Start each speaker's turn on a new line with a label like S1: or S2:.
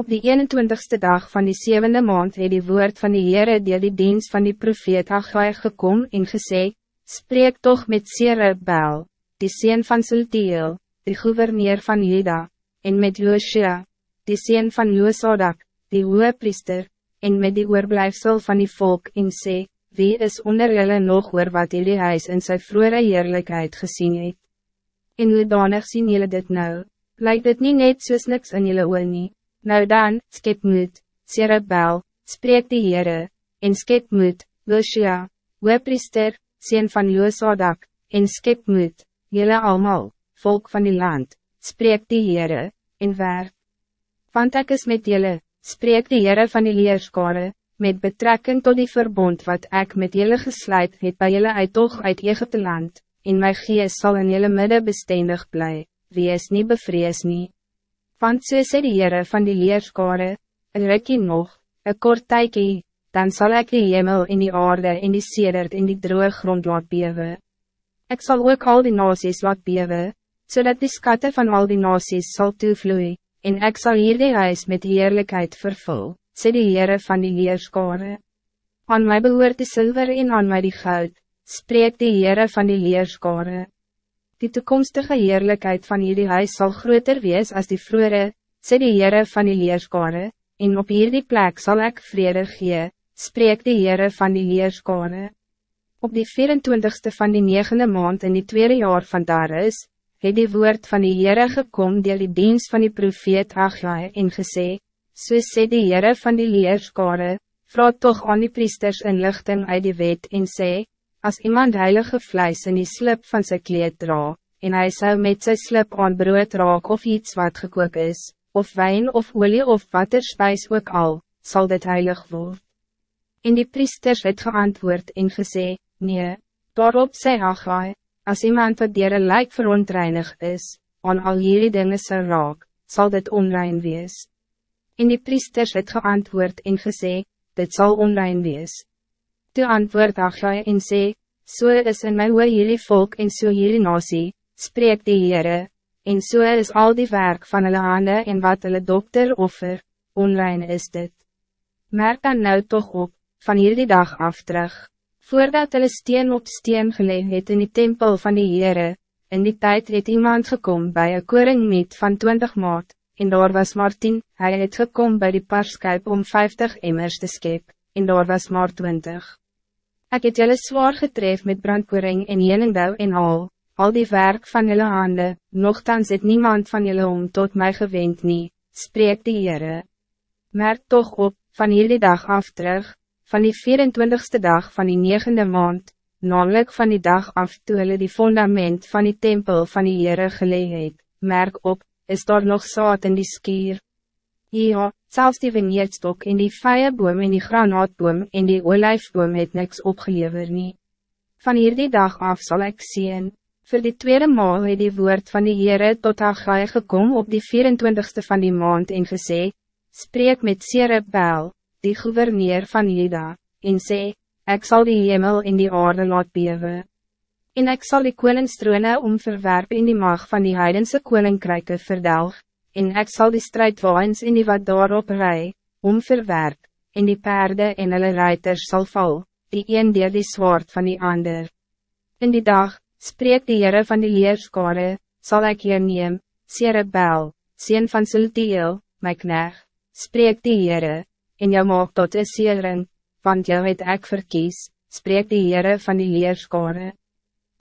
S1: Op die 21ste dag van die zevende maand het die woord van die Heere deel die dienst van die profeet Agai gekom en gesê, Spreek toch met Bel, die sien van Sultiel, die gouverneur van Juda, en met Joshua, die sien van Joosadak, die priester, en met die oorblijfsel van die volk en sê, Wie is onder julle nog oor wat jullie huis in sy vroere heerlijkheid gezien het? En hoe danig sien julle dit nou? Lijkt dit niet net soos niks in julle oor nie? Nou dan, skep moed, Bel, spreek die Heere, en skep moed, Joshua, priester, sien van Joosadak, en skep moed, julle allemaal, volk van die land, spreek die Heere, en werk. Want ek is met julle, spreek die Heere van die leerskare, met betrekking tot die verbond wat ik met julle gesluit het bij julle uittocht uit Egypte land, en my gees sal in julle midde bestendig bly, wie is nie bevrees nie. Want so sê die Heere van die leerskare, een rukkie nog, een kort tykie, dan zal ik die hemel in die aarde in die sedert in die droge grond laat bewe. Ik zal ook al die nasies laat bewe, zodat die skatte van al die nasies zal toevloeien, en ik zal hier die huis met heerlijkheid vervul, sê die Heere van die leerskare. Aan my behoort die zilver en aan my die goud, spreek die Heere van die leerskare. Die toekomstige heerlijkheid van hierdie huis zal groter wees als die vroere, sê die Heere van die leerskare, en op hierdie plek zal ik vrede gee, spreek die Heere van die leerskare. Op die 24ste van die negende maand in die tweede jaar van daar is, het die woord van die Heere gekom deel die dienst van die profeet Agai en gesê, so sê die Heere van die leerskare, vraag toch aan die priesters inlichting uit die wet en sê, Als iemand heilige vlees in die slip van zijn kleed dra, en hij zou met zijn slip aan brood raak of iets wat gekook is, of wijn of olie of water spijs ook al, zal dit heilig worden. In die priesters het geantwoord en gesê, nee, daarop sê Agai, als iemand wat dier een lijk verontreinig is, aan al hierdie dinge sal raak, zal dit onrein wees. In die priesters het geantwoord en gesê, dit zal onrein wees. Toe antwoord Agai en sê, So is in my oor hierdie volk en so hierdie nasie, spreek die Heere, en so is al die werk van hulle hande en wat hulle dokter offer, onrein is dit. Merk dan nou toch op, van hierdie dag af terug, voordat hulle steen op steen geleg het in die tempel van die Heere, in die tijd het iemand gekom bij een koringmeet van 20 maat, en daar was 10, hy het gekom bij die parskuip om 50 emmers te skep, en daar was maar 20. Ik het jullie zwaar getref met brandkoring en jenendouw en al, al die werk van jullie handen, nogthans het niemand van jullie om tot mij gewend nie, spreek die Heere. Merk toch op, van jullie dag af terug, van die 24ste dag van die negende maand, namelijk van die dag af toe hulle die fundament van die tempel van die Heere geleid het, merk op, is daar nog zaad in die skier. Ja, zelfs die vineerdstok en die vijenboom en die granaatboom en die olijfboom het niks opgelever nie. Van hierdie dag af zal ik zien. Voor die tweede maal het die woord van die Heere tot Agai gekom op die 24ste van die maand en gesê, Spreek met Bel, die gouverneur van Juda, en sê, Ik zal die hemel in die aarde laat bewe. En ik zal die koningstrone omverwerp in die mag van die heidense koninkryke verdelg, en ik zal die strijdwaans in die wat daarop rij, omverwerp, en die paarden en hulle ruiters zal val, die een dier die zwaard van die ander. In die dag, spreek die Heere van die leerskare, zal ik hier neem, Bel, sien van Sultiel, my knecht, spreek die Heere, en jou maak tot een seering, want jou het ek verkies, spreek die Heere van die leerskare.